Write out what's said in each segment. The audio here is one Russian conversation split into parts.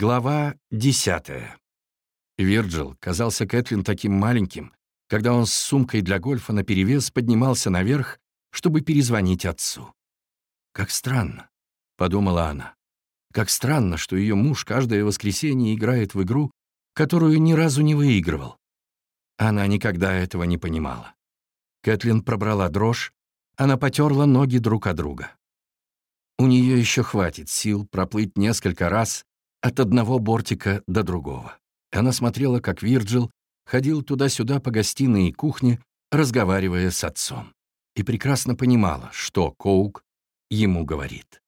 Глава десятая. Вирджил казался Кэтлин таким маленьким, когда он с сумкой для гольфа наперевес поднимался наверх, чтобы перезвонить отцу. «Как странно», — подумала она. «Как странно, что ее муж каждое воскресенье играет в игру, которую ни разу не выигрывал». Она никогда этого не понимала. Кэтлин пробрала дрожь, она потерла ноги друг от друга. У нее еще хватит сил проплыть несколько раз от одного бортика до другого. Она смотрела, как Вирджил ходил туда-сюда по гостиной и кухне, разговаривая с отцом, и прекрасно понимала, что Коук ему говорит.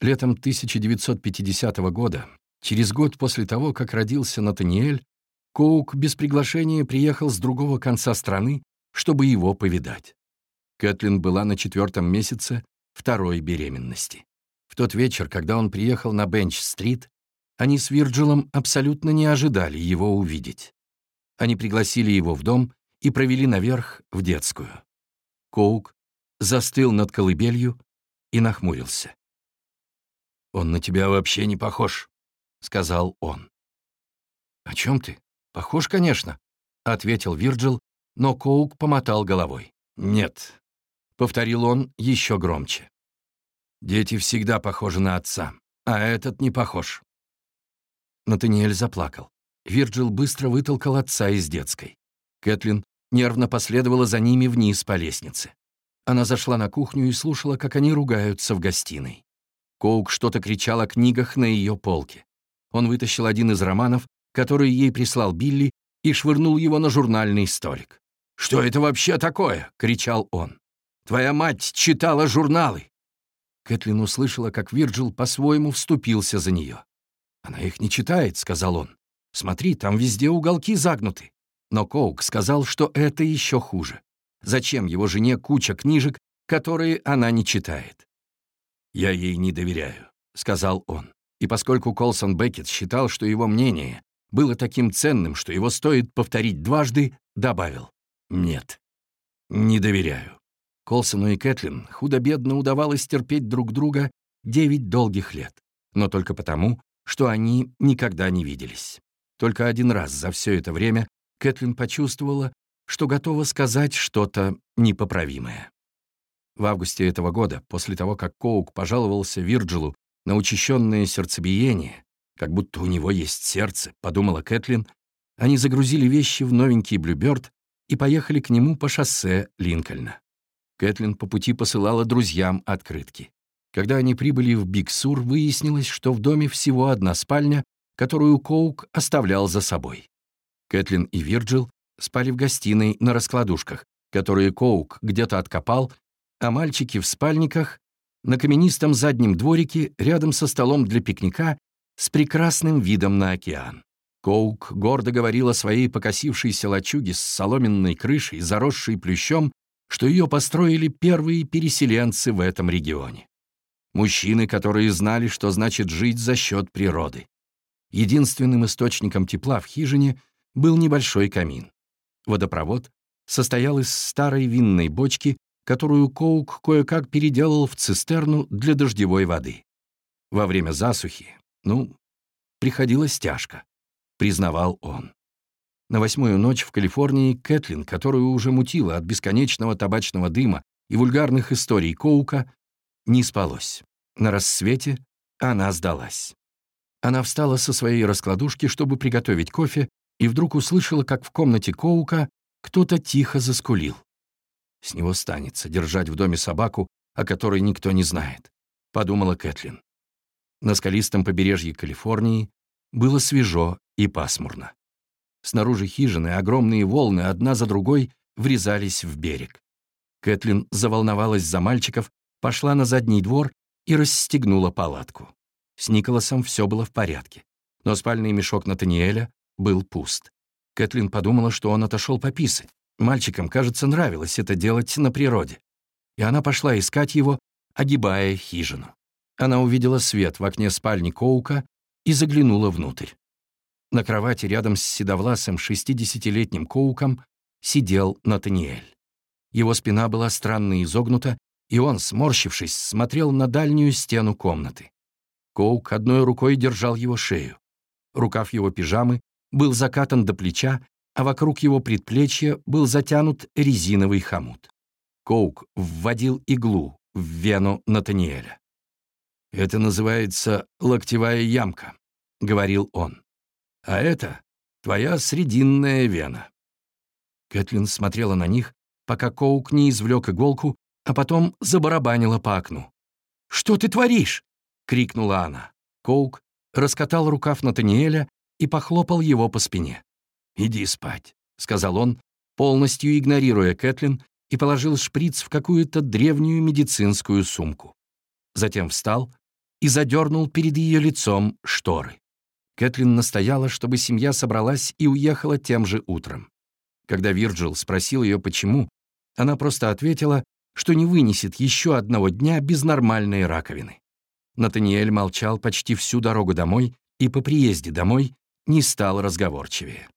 Летом 1950 года, через год после того, как родился Натаниэль, Коук без приглашения приехал с другого конца страны, чтобы его повидать. Кэтлин была на четвертом месяце второй беременности. В тот вечер, когда он приехал на Бенч-стрит, они с Вирджилом абсолютно не ожидали его увидеть. Они пригласили его в дом и провели наверх в детскую. Коук застыл над колыбелью и нахмурился. «Он на тебя вообще не похож», — сказал он. «О чем ты? Похож, конечно», — ответил Вирджил, но Коук помотал головой. «Нет», — повторил он еще громче. «Дети всегда похожи на отца, а этот не похож». Натаниэль заплакал. Вирджил быстро вытолкал отца из детской. Кэтлин нервно последовала за ними вниз по лестнице. Она зашла на кухню и слушала, как они ругаются в гостиной. Коук что-то кричал о книгах на ее полке. Он вытащил один из романов, который ей прислал Билли, и швырнул его на журнальный столик. «Что это вообще такое?» — кричал он. «Твоя мать читала журналы!» Кэтлин услышала, как Вирджил по-своему вступился за нее. «Она их не читает», — сказал он. «Смотри, там везде уголки загнуты». Но Коук сказал, что это еще хуже. Зачем его жене куча книжек, которые она не читает? «Я ей не доверяю», — сказал он. И поскольку Колсон Беккет считал, что его мнение было таким ценным, что его стоит повторить дважды, добавил «Нет, не доверяю». Колсону и Кэтлин худо-бедно удавалось терпеть друг друга девять долгих лет, но только потому, что они никогда не виделись. Только один раз за все это время Кэтлин почувствовала, что готова сказать что-то непоправимое. В августе этого года, после того, как Коук пожаловался Вирджилу на учащенное сердцебиение, как будто у него есть сердце, подумала Кэтлин, они загрузили вещи в новенький Блюберд и поехали к нему по шоссе Линкольна. Кэтлин по пути посылала друзьям открытки. Когда они прибыли в Биг-Сур, выяснилось, что в доме всего одна спальня, которую Коук оставлял за собой. Кэтлин и Вирджил спали в гостиной на раскладушках, которые Коук где-то откопал, а мальчики в спальниках на каменистом заднем дворике рядом со столом для пикника с прекрасным видом на океан. Коук гордо говорил о своей покосившейся лачуге с соломенной крышей, заросшей плющом, что ее построили первые переселенцы в этом регионе. Мужчины, которые знали, что значит жить за счет природы. Единственным источником тепла в хижине был небольшой камин. Водопровод состоял из старой винной бочки, которую Коук кое-как переделал в цистерну для дождевой воды. Во время засухи, ну, приходилось тяжко, признавал он. На восьмую ночь в Калифорнии Кэтлин, которую уже мутила от бесконечного табачного дыма и вульгарных историй Коука, не спалось. На рассвете она сдалась. Она встала со своей раскладушки, чтобы приготовить кофе, и вдруг услышала, как в комнате Коука кто-то тихо заскулил. С него станется держать в доме собаку, о которой никто не знает, подумала Кэтлин. На скалистом побережье Калифорнии было свежо и пасмурно. Снаружи хижины огромные волны одна за другой врезались в берег. Кэтлин заволновалась за мальчиков, пошла на задний двор и расстегнула палатку. С Николасом все было в порядке, но спальный мешок Натаниэля был пуст. Кэтлин подумала, что он отошел пописать. Мальчикам, кажется, нравилось это делать на природе. И она пошла искать его, огибая хижину. Она увидела свет в окне спальни Коука и заглянула внутрь. На кровати рядом с седовласым 60-летним Коуком сидел Натаниэль. Его спина была странно изогнута, и он, сморщившись, смотрел на дальнюю стену комнаты. Коук одной рукой держал его шею. Рукав его пижамы был закатан до плеча, а вокруг его предплечья был затянут резиновый хомут. Коук вводил иглу в вену Натаниэля. «Это называется локтевая ямка», — говорил он. «А это твоя срединная вена». Кэтлин смотрела на них, пока Коук не извлек иголку, а потом забарабанила по окну. «Что ты творишь?» — крикнула она. Коук раскатал рукав Натаниэля и похлопал его по спине. «Иди спать», — сказал он, полностью игнорируя Кэтлин, и положил шприц в какую-то древнюю медицинскую сумку. Затем встал и задернул перед ее лицом шторы. Кэтлин настояла, чтобы семья собралась и уехала тем же утром. Когда Вирджил спросил ее, почему, она просто ответила, что не вынесет еще одного дня без нормальной раковины. Натаниэль молчал почти всю дорогу домой и по приезде домой не стал разговорчивее.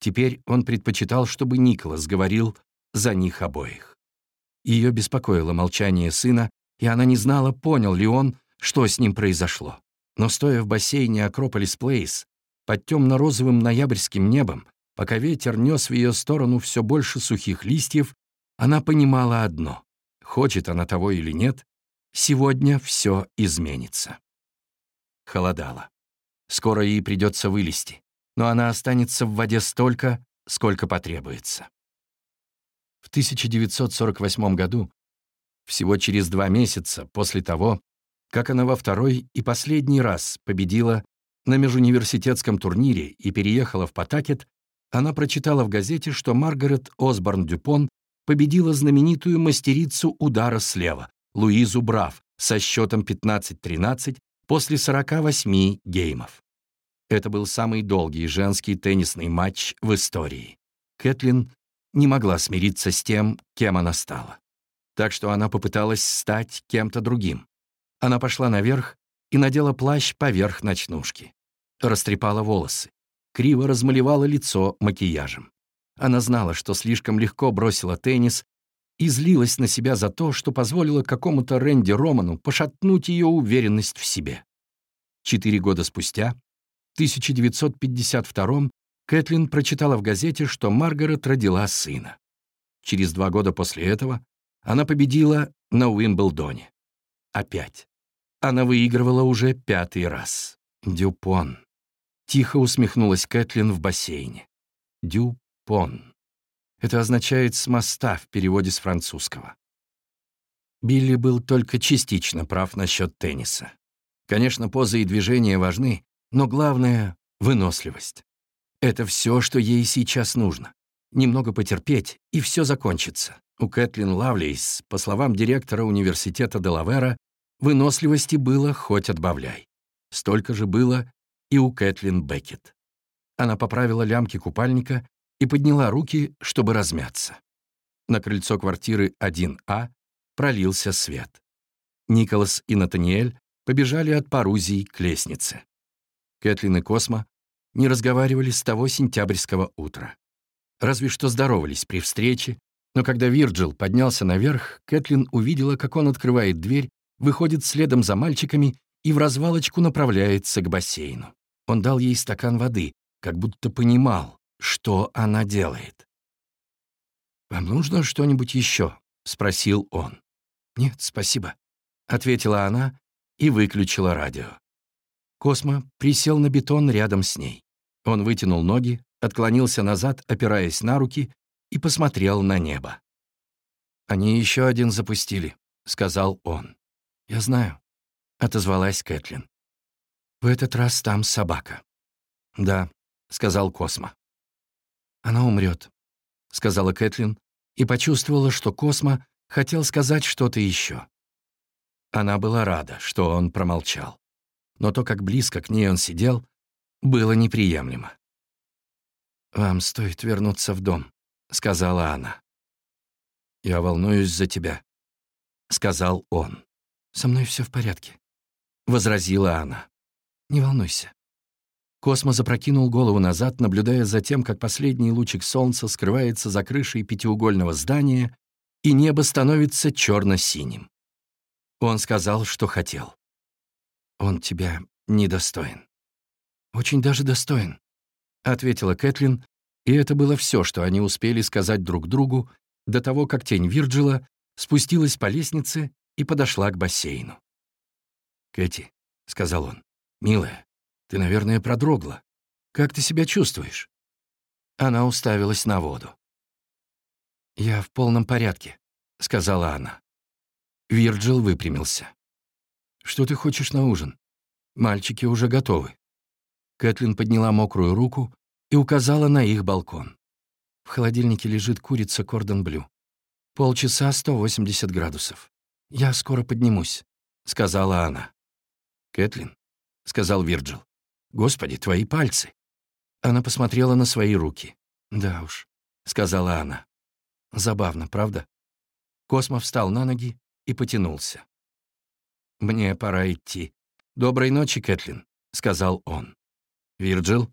Теперь он предпочитал, чтобы Николас говорил за них обоих. Ее беспокоило молчание сына, и она не знала, понял ли он, что с ним произошло. Но стоя в бассейне Акрополис Плейс, под темно-розовым ноябрьским небом, пока ветер нес в ее сторону все больше сухих листьев, она понимала одно — хочет она того или нет, сегодня все изменится. Холодало. Скоро ей придется вылезти, но она останется в воде столько, сколько потребуется. В 1948 году, всего через два месяца после того, как она во второй и последний раз победила на межуниверситетском турнире и переехала в Потакет, она прочитала в газете, что Маргарет Осборн Дюпон победила знаменитую мастерицу удара слева, Луизу Брав, со счетом 15-13 после 48 геймов. Это был самый долгий женский теннисный матч в истории. Кэтлин не могла смириться с тем, кем она стала. Так что она попыталась стать кем-то другим. Она пошла наверх и надела плащ поверх ночнушки. Растрепала волосы. Криво размалевала лицо макияжем. Она знала, что слишком легко бросила теннис и злилась на себя за то, что позволила какому-то Рэнди Роману пошатнуть ее уверенность в себе. Четыре года спустя, в 1952 Кэтлин прочитала в газете, что Маргарет родила сына. Через два года после этого она победила на Уимблдоне. Опять. Она выигрывала уже пятый раз. Дюпон. Тихо усмехнулась Кэтлин в бассейне. Дюпон. Это означает «с моста» в переводе с французского. Билли был только частично прав насчет тенниса. Конечно, позы и движения важны, но главное — выносливость. Это все, что ей сейчас нужно. Немного потерпеть, и все закончится. У Кэтлин Лавлейс, по словам директора университета Делавера, выносливости было хоть отбавляй. Столько же было и у Кэтлин Беккет. Она поправила лямки купальника и подняла руки, чтобы размяться. На крыльцо квартиры 1А пролился свет. Николас и Натаниэль побежали от парузий к лестнице. Кэтлин и Космо не разговаривали с того сентябрьского утра. Разве что здоровались при встрече, но когда Вирджил поднялся наверх, Кэтлин увидела, как он открывает дверь, выходит следом за мальчиками и в развалочку направляется к бассейну. Он дал ей стакан воды, как будто понимал, что она делает. «Вам нужно что-нибудь еще?» — спросил он. «Нет, спасибо», — ответила она и выключила радио. Космо присел на бетон рядом с ней. Он вытянул ноги, отклонился назад, опираясь на руки, и посмотрел на небо. «Они еще один запустили», — сказал он. «Я знаю», — отозвалась Кэтлин. «В этот раз там собака». «Да», — сказал Космо. «Она умрет», — сказала Кэтлин и почувствовала, что Космо хотел сказать что-то еще. Она была рада, что он промолчал. Но то, как близко к ней он сидел, было неприемлемо. «Вам стоит вернуться в дом», — сказала она. «Я волнуюсь за тебя», — сказал он. «Со мной все в порядке», — возразила она. «Не волнуйся». Космо запрокинул голову назад, наблюдая за тем, как последний лучик солнца скрывается за крышей пятиугольного здания, и небо становится черно-синим. Он сказал, что хотел. Он тебя недостоин. Очень даже достоин, ответила Кэтлин, и это было все, что они успели сказать друг другу до того, как тень Вирджила спустилась по лестнице и подошла к бассейну. «Кэти», — сказал он, — «милая, ты, наверное, продрогла. Как ты себя чувствуешь?» Она уставилась на воду. «Я в полном порядке», — сказала она. Вирджил выпрямился. «Что ты хочешь на ужин? Мальчики уже готовы». Кэтлин подняла мокрую руку и указала на их балкон. В холодильнике лежит курица кордон блю. Полчаса 180 градусов. Я скоро поднимусь, сказала она. Кэтлин, сказал Вирджил. Господи, твои пальцы. Она посмотрела на свои руки. Да уж, сказала она. Забавно, правда? Космо встал на ноги и потянулся. «Мне пора идти. Доброй ночи, Кэтлин», — сказал он. «Вирджил?»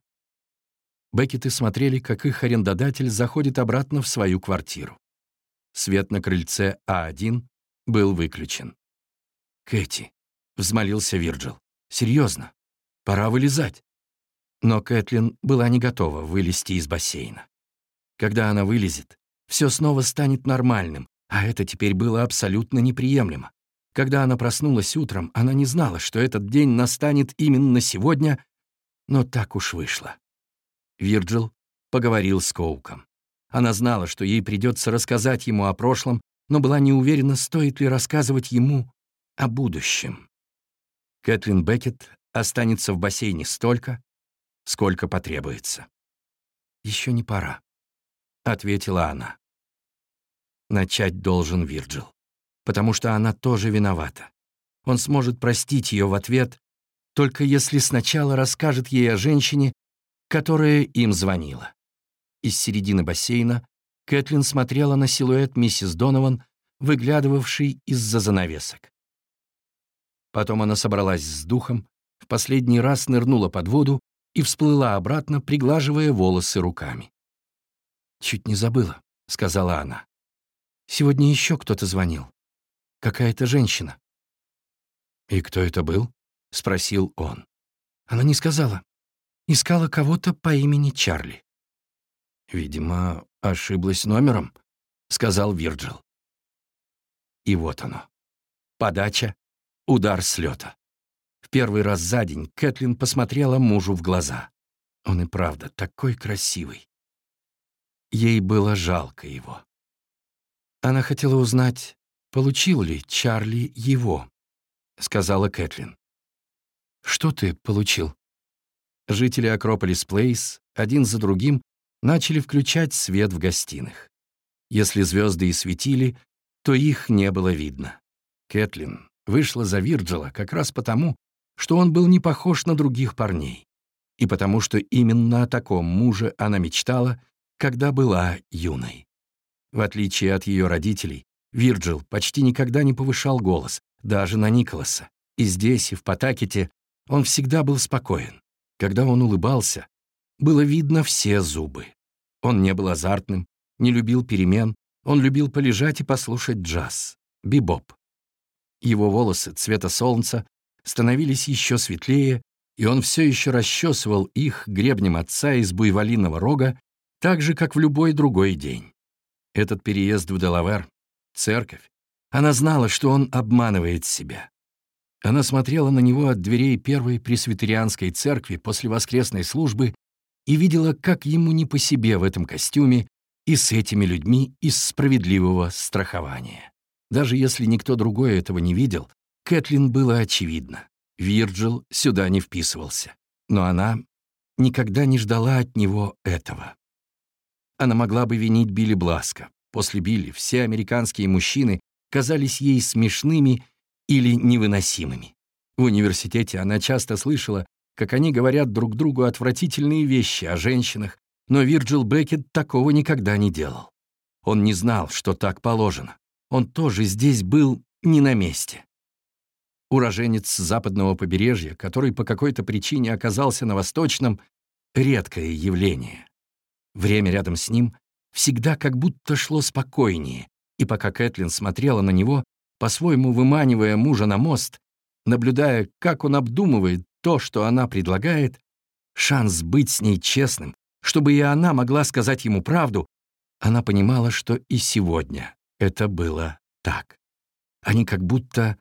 Беккеты смотрели, как их арендодатель заходит обратно в свою квартиру. Свет на крыльце А1 был выключен. «Кэти», — взмолился Вирджил, — «серьезно, пора вылезать». Но Кэтлин была не готова вылезти из бассейна. Когда она вылезет, все снова станет нормальным, а это теперь было абсолютно неприемлемо. Когда она проснулась утром, она не знала, что этот день настанет именно сегодня, но так уж вышло. Вирджил поговорил с Коуком. Она знала, что ей придется рассказать ему о прошлом, но была не уверена, стоит ли рассказывать ему о будущем. Кэтлин Беккет останется в бассейне столько, сколько потребуется. «Еще не пора», — ответила она. Начать должен Вирджил, потому что она тоже виновата. Он сможет простить ее в ответ, только если сначала расскажет ей о женщине, которая им звонила. Из середины бассейна Кэтлин смотрела на силуэт миссис Донован, выглядывавший из-за занавесок. Потом она собралась с духом, в последний раз нырнула под воду и всплыла обратно, приглаживая волосы руками. «Чуть не забыла», — сказала она. «Сегодня еще кто-то звонил. Какая-то женщина». «И кто это был?» — спросил он. Она не сказала искала кого-то по имени Чарли. «Видимо, ошиблась номером», — сказал Вирджил. И вот оно. Подача, удар с лета. Первый раз за день Кэтлин посмотрела мужу в глаза. Он и правда такой красивый. Ей было жалко его. Она хотела узнать, получил ли Чарли его, — сказала Кэтлин. «Что ты получил?» Жители Акрополис Плейс один за другим начали включать свет в гостиных. Если звезды и светили, то их не было видно. Кэтлин вышла за Вирджила как раз потому, что он был не похож на других парней, и потому что именно о таком муже она мечтала, когда была юной. В отличие от ее родителей, Вирджил почти никогда не повышал голос, даже на Николаса. И здесь, и в Потакете, он всегда был спокоен. Когда он улыбался, было видно все зубы. Он не был азартным, не любил перемен, он любил полежать и послушать джаз, бибоп. Его волосы цвета солнца становились еще светлее, и он все еще расчесывал их гребнем отца из буйволиного рога, так же, как в любой другой день. Этот переезд в Делавер, церковь, она знала, что он обманывает себя. Она смотрела на него от дверей первой пресвитерианской церкви после воскресной службы и видела, как ему не по себе в этом костюме и с этими людьми из справедливого страхования. Даже если никто другой этого не видел, Кэтлин было очевидно. Вирджил сюда не вписывался. Но она никогда не ждала от него этого. Она могла бы винить Билли Бласка. После Билли все американские мужчины казались ей смешными или невыносимыми. В университете она часто слышала, как они говорят друг другу отвратительные вещи о женщинах, но Вирджил Беккет такого никогда не делал. Он не знал, что так положено. Он тоже здесь был не на месте. Уроженец западного побережья, который по какой-то причине оказался на восточном, редкое явление. Время рядом с ним всегда как будто шло спокойнее, и пока Кэтлин смотрела на него, по-своему выманивая мужа на мост, наблюдая, как он обдумывает то, что она предлагает, шанс быть с ней честным, чтобы и она могла сказать ему правду, она понимала, что и сегодня это было так. Они как будто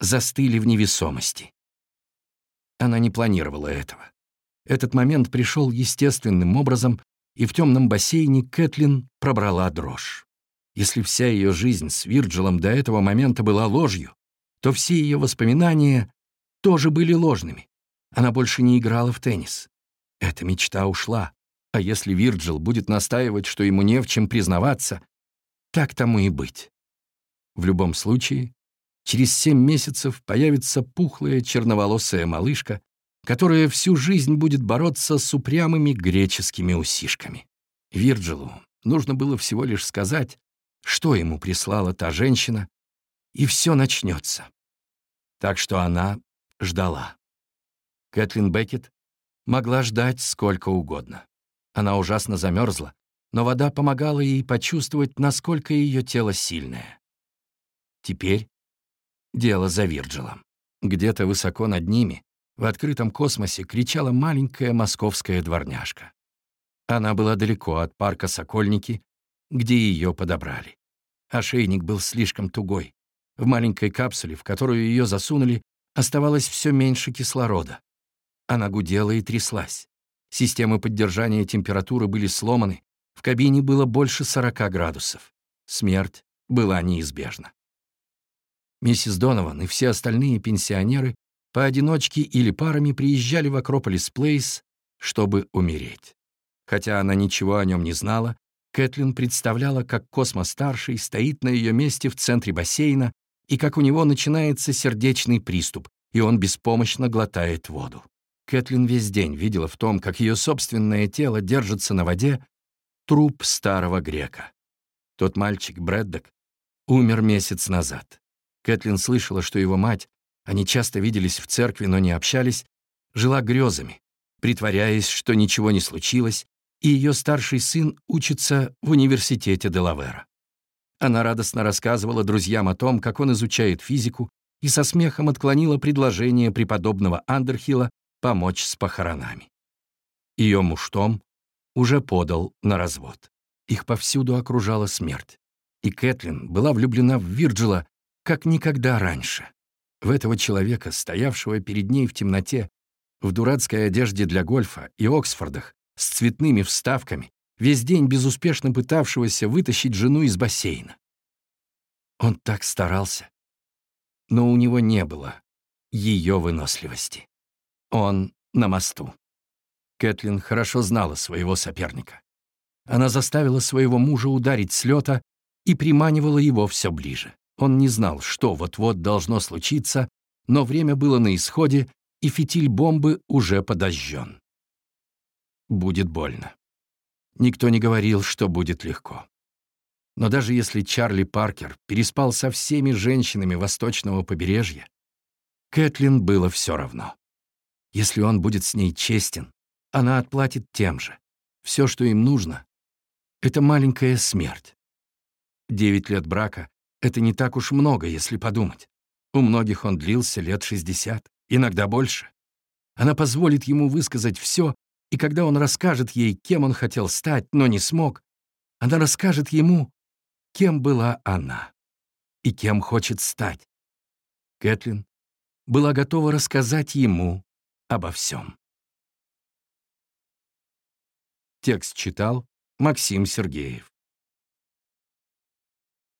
застыли в невесомости. Она не планировала этого. Этот момент пришел естественным образом, и в темном бассейне Кэтлин пробрала дрожь. Если вся ее жизнь с Вирджилом до этого момента была ложью, то все ее воспоминания тоже были ложными. Она больше не играла в теннис. Эта мечта ушла. А если Вирджил будет настаивать, что ему не в чем признаваться, так тому и быть. В любом случае, через семь месяцев появится пухлая черноволосая малышка, которая всю жизнь будет бороться с упрямыми греческими усишками. Вирджилу нужно было всего лишь сказать, что ему прислала та женщина, и все начнется. Так что она ждала. Кэтлин Беккет могла ждать сколько угодно. Она ужасно замерзла, но вода помогала ей почувствовать, насколько ее тело сильное. Теперь дело за Вирджилом. Где-то высоко над ними, в открытом космосе, кричала маленькая московская дворняжка. Она была далеко от парка Сокольники, где ее подобрали. Ошейник был слишком тугой. В маленькой капсуле, в которую ее засунули, оставалось все меньше кислорода. Она гудела и тряслась. Системы поддержания температуры были сломаны, в кабине было больше 40 градусов. Смерть была неизбежна. Миссис Донован и все остальные пенсионеры поодиночке или парами приезжали в Акрополис Плейс, чтобы умереть. Хотя она ничего о нем не знала, Кэтлин представляла, как Космо-старший стоит на ее месте в центре бассейна и как у него начинается сердечный приступ, и он беспомощно глотает воду. Кэтлин весь день видела в том, как ее собственное тело держится на воде, труп старого грека. Тот мальчик, Брэддок, умер месяц назад. Кэтлин слышала, что его мать, они часто виделись в церкви, но не общались, жила грезами, притворяясь, что ничего не случилось, и ее старший сын учится в университете Делавера. Она радостно рассказывала друзьям о том, как он изучает физику, и со смехом отклонила предложение преподобного Андерхилла помочь с похоронами. Ее муж Том уже подал на развод. Их повсюду окружала смерть. И Кэтлин была влюблена в Вирджила как никогда раньше. В этого человека, стоявшего перед ней в темноте, в дурацкой одежде для гольфа и Оксфордах, с цветными вставками, весь день безуспешно пытавшегося вытащить жену из бассейна. Он так старался, но у него не было ее выносливости. Он на мосту. Кэтлин хорошо знала своего соперника. Она заставила своего мужа ударить с лета и приманивала его все ближе. Он не знал, что вот-вот должно случиться, но время было на исходе, и фитиль бомбы уже подожжен. Будет больно. Никто не говорил, что будет легко. Но даже если Чарли Паркер переспал со всеми женщинами восточного побережья, Кэтлин было все равно. Если он будет с ней честен, она отплатит тем же. Все, что им нужно, — это маленькая смерть. Девять лет брака — это не так уж много, если подумать. У многих он длился лет 60, иногда больше. Она позволит ему высказать все, и когда он расскажет ей, кем он хотел стать, но не смог, она расскажет ему, кем была она и кем хочет стать. Кэтлин была готова рассказать ему обо всем. Текст читал Максим Сергеев.